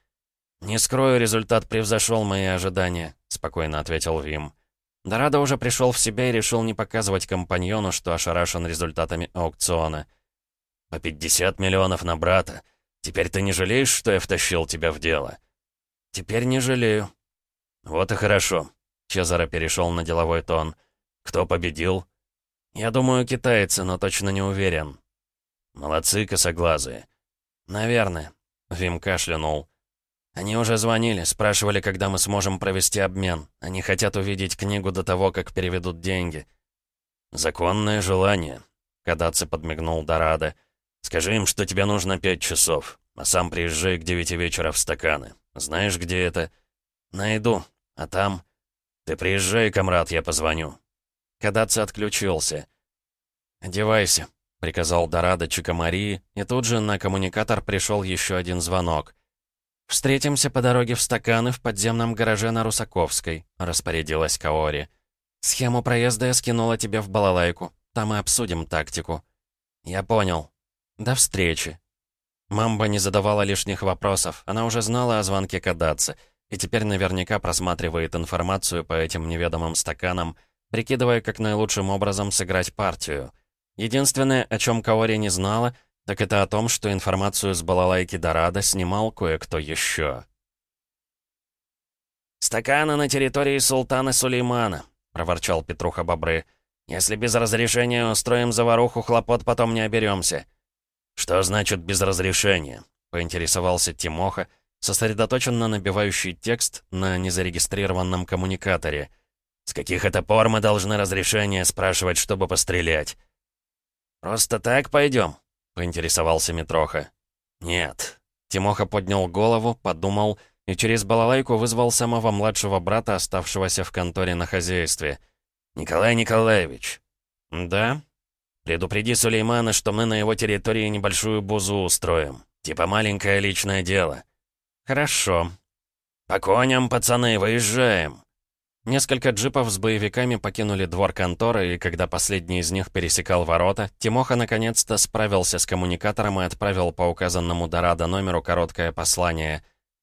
Speaker 1: «Не скрою, результат превзошел мои ожидания», — спокойно ответил Вим. Дорадо уже пришел в себя и решил не показывать компаньону, что ошарашен результатами аукциона.
Speaker 2: «По 50 миллионов на брата. Теперь ты не жалеешь, что я втащил тебя в дело?»
Speaker 1: «Теперь не жалею».
Speaker 2: «Вот и хорошо», — Чезаро перешел на деловой тон. «Кто победил?»
Speaker 1: «Я думаю, китайцы, но точно не уверен».
Speaker 2: «Молодцы, косоглазые».
Speaker 1: «Наверное», — Вим кашлянул. Они уже звонили, спрашивали, когда мы сможем провести обмен. Они хотят увидеть книгу до того, как переведут деньги.
Speaker 2: «Законное желание», — Кадаци подмигнул Дорадо. «Скажи им, что тебе нужно пять часов, а сам приезжай к девяти вечера в стаканы. Знаешь, где это?»
Speaker 1: «Найду. А там...»
Speaker 2: «Ты приезжай, комрад, я позвоню».
Speaker 1: Кадаци отключился. «Одевайся», — приказал Дорадо Чикамарии, и тут же на коммуникатор пришел еще один звонок. «Встретимся по дороге в стаканы в подземном гараже на Русаковской», — распорядилась Каори. «Схему проезда я скинула тебе в балалайку. Там и обсудим тактику». «Я понял. До встречи». Мамба не задавала лишних вопросов. Она уже знала о звонке Кадаци и теперь наверняка просматривает информацию по этим неведомым стаканам, прикидывая, как наилучшим образом сыграть партию. Единственное, о чем Каори не знала — так это о том, что информацию с балалайки Дорадо снимал кое-кто еще. «Стаканы на территории султана Сулеймана», — проворчал Петруха Бобры. «Если без разрешения устроим заваруху, хлопот потом не оберемся».
Speaker 2: «Что значит без разрешения?» — поинтересовался Тимоха,
Speaker 1: сосредоточенно набивающий текст на незарегистрированном коммуникаторе.
Speaker 2: «С каких это пор мы должны разрешения спрашивать, чтобы пострелять?»
Speaker 1: «Просто так пойдем?» Поинтересовался Митроха.
Speaker 2: «Нет».
Speaker 1: Тимоха поднял голову, подумал и через балалайку вызвал самого младшего брата, оставшегося в конторе на хозяйстве.
Speaker 2: «Николай Николаевич».
Speaker 1: «Да?»
Speaker 2: «Предупреди Сулеймана, что мы на его территории небольшую бузу устроим. Типа маленькое личное дело».
Speaker 1: «Хорошо».
Speaker 2: «По коням, пацаны, выезжаем».
Speaker 1: Несколько джипов с боевиками покинули двор конторы, и когда последний из них пересекал ворота, Тимоха наконец-то справился с коммуникатором и отправил по указанному Дорадо номеру короткое послание.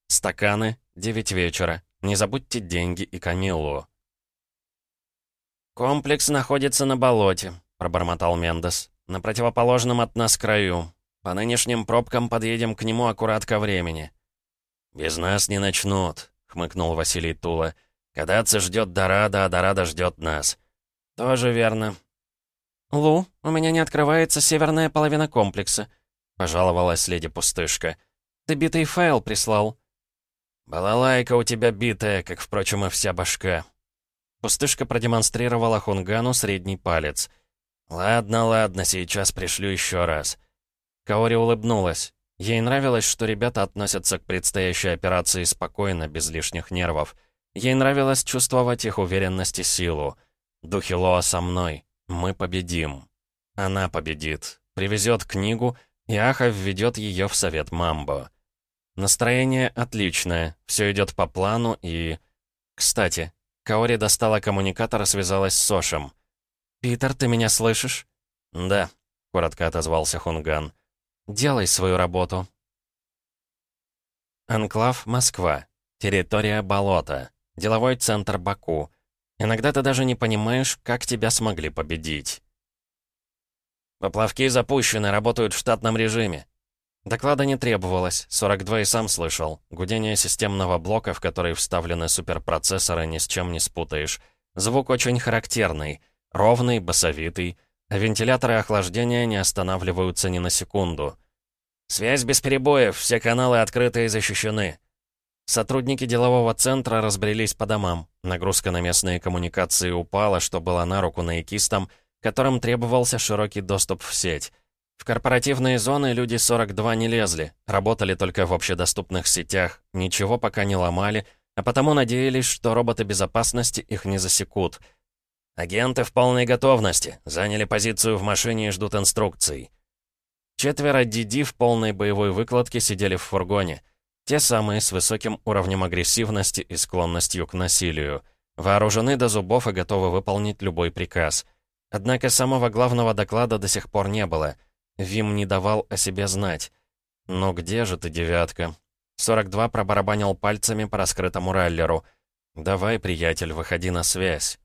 Speaker 1: «Стаканы, 9 вечера. Не забудьте деньги и Камиллу».
Speaker 3: «Комплекс находится на болоте», — пробормотал Мендес. «На противоположном от нас краю. По нынешним пробкам подъедем к нему аккурат ко времени».
Speaker 2: «Без нас не начнут», — хмыкнул Василий Тула. Кадаться ждет Дорадо, а Дорадо ждет нас.
Speaker 3: Тоже верно. Лу, у меня не открывается северная половина комплекса, пожаловалась леди Пустышка. Ты битый файл прислал.
Speaker 2: Балалайка у тебя битая, как, впрочем, и вся башка.
Speaker 1: Пустышка продемонстрировала Хунгану средний палец.
Speaker 2: «Ладно, ладно, сейчас пришлю еще раз».
Speaker 1: Каори улыбнулась. Ей нравилось, что ребята относятся к предстоящей операции спокойно, без лишних нервов. Ей нравилось чувствовать их уверенность и силу. «Духи Лоа со мной. Мы победим». Она победит. Привезет книгу, и Аха введет ее в совет Мамбо. Настроение отличное, все идет по плану и... Кстати, Каори достала коммуникатор и связалась с Сошем. «Питер, ты меня слышишь?»
Speaker 2: «Да», — коротко отозвался Хунган.
Speaker 1: «Делай свою работу». Анклав, Москва. Территория болота. Деловой центр Баку. Иногда ты даже не понимаешь, как тебя смогли победить.
Speaker 3: Поплавки запущены, работают в штатном режиме.
Speaker 1: Доклада не требовалось, 42 и сам слышал. Гудение системного блока, в который вставлены суперпроцессоры, ни с чем не спутаешь. Звук очень характерный, ровный, басовитый, а вентиляторы охлаждения не останавливаются ни на секунду.
Speaker 3: «Связь без перебоев, все каналы открыты и защищены»,
Speaker 1: Сотрудники делового центра разбрелись по домам. Нагрузка на местные коммуникации упала, что было на руку наикистам, которым требовался широкий доступ в сеть. В корпоративные зоны люди 42 не лезли, работали только в общедоступных сетях, ничего пока не ломали, а потому надеялись, что роботы безопасности их не засекут.
Speaker 3: «Агенты в полной готовности, заняли позицию в машине и ждут инструкций».
Speaker 1: Четверо Диди в полной боевой выкладке сидели в фургоне — те самые с высоким уровнем агрессивности и склонностью к насилию. Вооружены до зубов и готовы выполнить любой приказ. Однако самого главного доклада до сих пор не было. Вим не давал о себе знать. «Ну где же ты, девятка?» 42 пробарабанил пальцами по раскрытому раллеру. «Давай, приятель, выходи на связь».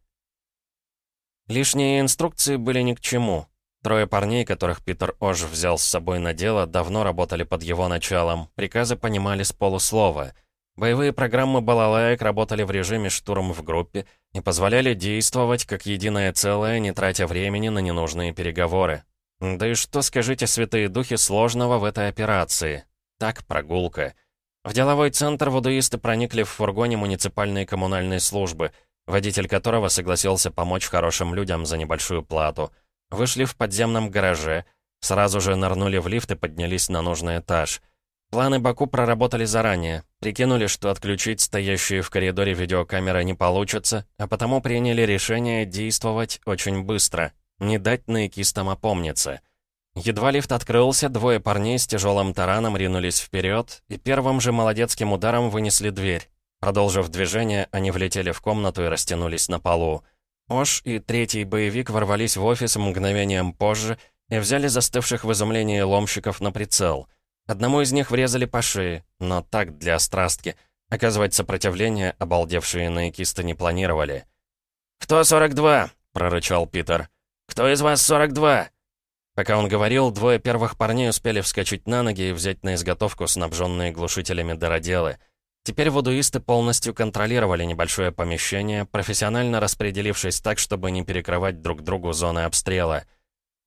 Speaker 1: Лишние инструкции были ни к чему. Трое парней, которых Питер Ож взял с собой на дело, давно работали под его началом. Приказы понимали с полуслова. Боевые программы балалаек работали в режиме штурм в группе и позволяли действовать как единое целое, не тратя времени на ненужные переговоры. Да и что, скажите, святые духи, сложного в этой операции? Так, прогулка. В деловой центр вудуисты проникли в фургоне муниципальной коммунальной службы, водитель которого согласился помочь хорошим людям за небольшую плату — Вышли в подземном гараже, сразу же нырнули в лифт и поднялись на нужный этаж. Планы Баку проработали заранее, прикинули, что отключить стоящие в коридоре видеокамеры не получится, а потому приняли решение действовать очень быстро, не дать наикистам опомниться. Едва лифт открылся, двое парней с тяжелым тараном ринулись вперед и первым же молодецким ударом вынесли дверь. Продолжив движение, они влетели в комнату и растянулись на полу. Ош и третий боевик ворвались в офис мгновением позже и взяли застывших в изумлении ломщиков на прицел. Одному из них врезали по шее, но так, для острастки. Оказывать сопротивление обалдевшие наикисты не планировали.
Speaker 3: «Кто 42?» — прорычал Питер. «Кто из вас 42?»
Speaker 1: Пока он говорил, двое первых парней успели вскочить на ноги и взять на изготовку снабженные глушителями дыроделы — Теперь вудуисты полностью контролировали небольшое помещение, профессионально распределившись так, чтобы не перекрывать друг другу зоны обстрела.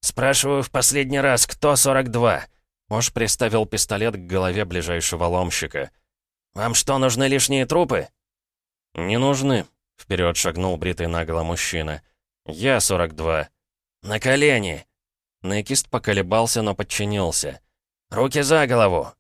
Speaker 3: «Спрашиваю в последний раз, кто 42?»
Speaker 1: Ош приставил пистолет к голове ближайшего ломщика.
Speaker 3: «Вам что, нужны лишние трупы?»
Speaker 1: «Не нужны», — вперед шагнул бритый наголо мужчина. «Я 42».
Speaker 3: «На колени!»
Speaker 1: Наикист поколебался, но подчинился.
Speaker 3: «Руки за голову!»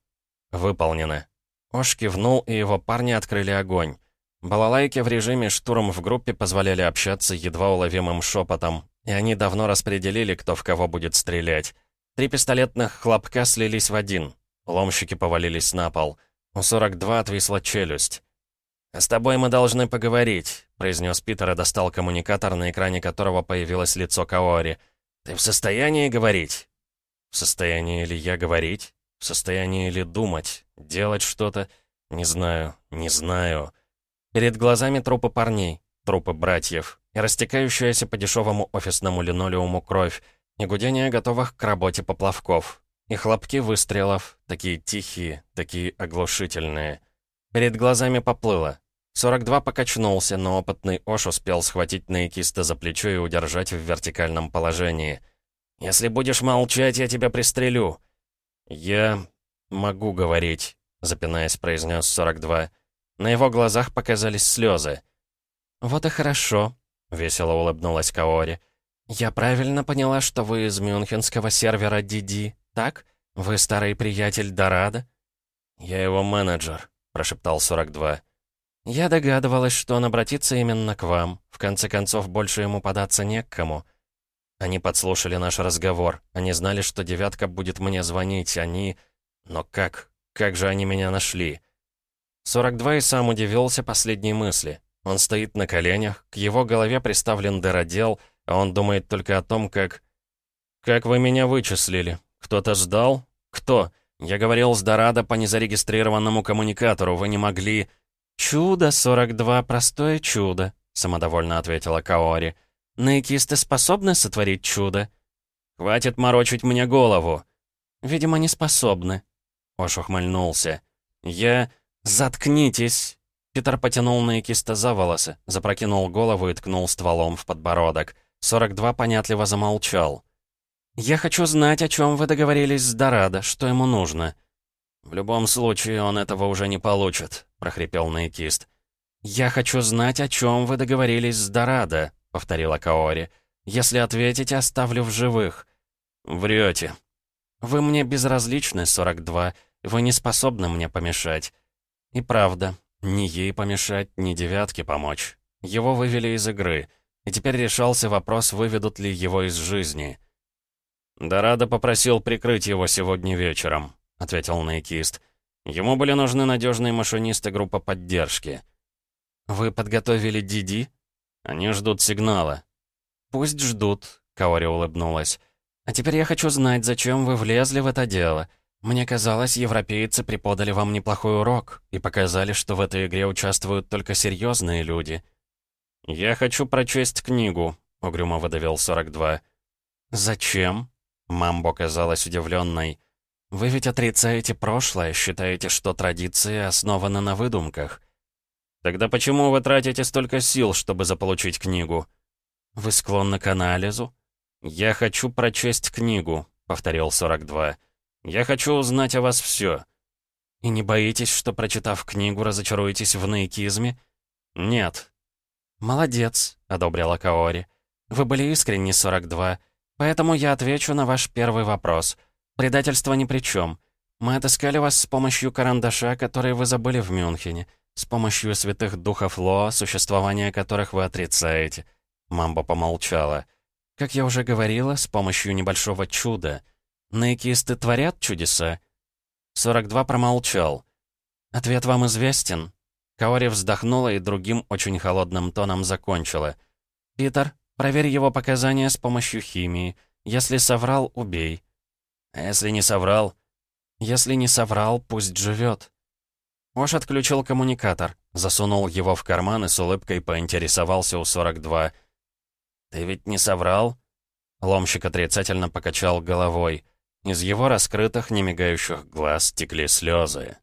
Speaker 1: «Выполнено». Ош кивнул, и его парни открыли огонь. Балалайки в режиме штурм в группе позволяли общаться едва уловимым шепотом, и они давно распределили, кто в кого будет стрелять. Три пистолетных хлопка слились в один. Ломщики повалились на пол. У 42 отвисла челюсть.
Speaker 3: «С тобой мы должны поговорить», — произнес Питер и достал коммуникатор, на экране которого появилось лицо Каори. «Ты в состоянии говорить?» «В состоянии ли я говорить? В состоянии ли думать? Делать что-то? Не знаю, не знаю». Перед глазами трупы парней, трупы братьев, и растекающаяся по дешевому офисному линолеуму кровь, и гудение готовых к работе поплавков, и хлопки выстрелов, такие тихие, такие оглушительные. Перед глазами поплыло. 42 покачнулся, но опытный Ош успел схватить Наикиста за плечо и удержать в вертикальном положении. «Если будешь молчать, я тебя пристрелю». «Я могу говорить», — запинаясь, произнес 42. На его глазах показались слезы. «Вот и хорошо», — весело улыбнулась Каори. «Я правильно поняла, что вы из мюнхенского сервера DD, так? Вы старый приятель Дорадо?»
Speaker 2: «Я его менеджер», — прошептал 42.
Speaker 3: «Я догадывалась, что он обратится именно к вам. В конце концов, больше ему податься не к кому». Они подслушали наш разговор. Они знали, что «девятка» будет мне звонить. Они... Но как? Как же они меня нашли? 42 и сам удивился последней мысли. Он стоит на коленях, к его голове приставлен дыродел, а он думает только о том, как... «Как вы меня вычислили? Кто-то ждал? Кто? Я говорил с Дорадо по незарегистрированному коммуникатору, вы не могли...» «Чудо, 42, простое чудо», — самодовольно ответила Каори. «Наикисты способны сотворить чудо?»
Speaker 2: «Хватит морочить мне голову!»
Speaker 3: «Видимо, не способны». Ош ухмыльнулся. «Я... Заткнитесь!» Питер потянул Наикиста за волосы, запрокинул голову и ткнул стволом в подбородок. 42 понятливо замолчал. «Я хочу знать, о чем вы договорились с Дорадо, что ему нужно».
Speaker 2: «В любом случае, он этого уже не получит», — прохрипел Наикист.
Speaker 3: «Я хочу знать, о чем вы договорились с Дорадо», — повторила Каори. «Если ответите, оставлю в живых».
Speaker 2: «Врете».
Speaker 3: «Вы мне безразличны, 42. Вы не способны мне помешать». «И правда, ни ей помешать, ни девятке помочь. Его вывели из игры, и теперь решался вопрос, выведут ли его из жизни».
Speaker 2: «Дорадо попросил прикрыть его сегодня вечером», — ответил Найкист. «Ему были нужны надежные машинисты группа поддержки».
Speaker 3: «Вы подготовили Диди?»
Speaker 2: «Они ждут сигнала».
Speaker 3: «Пусть ждут», — Каори улыбнулась. «А теперь я хочу знать, зачем вы влезли в это дело. Мне казалось, европейцы преподали вам неплохой урок и показали, что в этой игре участвуют только серьезные люди».
Speaker 2: «Я хочу прочесть книгу», — угрюмо выдавил 42.
Speaker 3: «Зачем?» Мамбо казалась удивленной. «Вы ведь отрицаете прошлое, считаете, что традиции основаны на выдумках».
Speaker 2: «Тогда почему вы тратите столько сил, чтобы заполучить книгу?»
Speaker 3: «Вы склонны к анализу?»
Speaker 2: «Я хочу прочесть книгу», — повторил 42. «Я хочу узнать о вас все».
Speaker 3: «И не боитесь, что, прочитав книгу, разочаруетесь в наикизме?»
Speaker 2: «Нет».
Speaker 3: «Молодец», — одобрила Каори. «Вы были искренни, 42. Поэтому я отвечу на ваш первый вопрос. Предательство ни при чем. Мы отыскали вас с помощью карандаша, который вы забыли в Мюнхене, с помощью святых духов Лоа, существование которых вы отрицаете. Мамба помолчала. Как я уже говорила, с помощью небольшого чуда. Наикисты творят чудеса? 42 промолчал. Ответ вам известен. Каори вздохнула и другим очень холодным тоном закончила. «Питер, Проверь его показания с помощью химии. Если соврал, убей.
Speaker 2: Если не соврал?
Speaker 3: Если не соврал, пусть живет. Ош отключил коммуникатор, засунул его в карман и с улыбкой поинтересовался у 42.
Speaker 2: «Ты ведь не соврал?»
Speaker 3: Ломщик отрицательно покачал головой. Из его раскрытых, немигающих глаз текли слезы.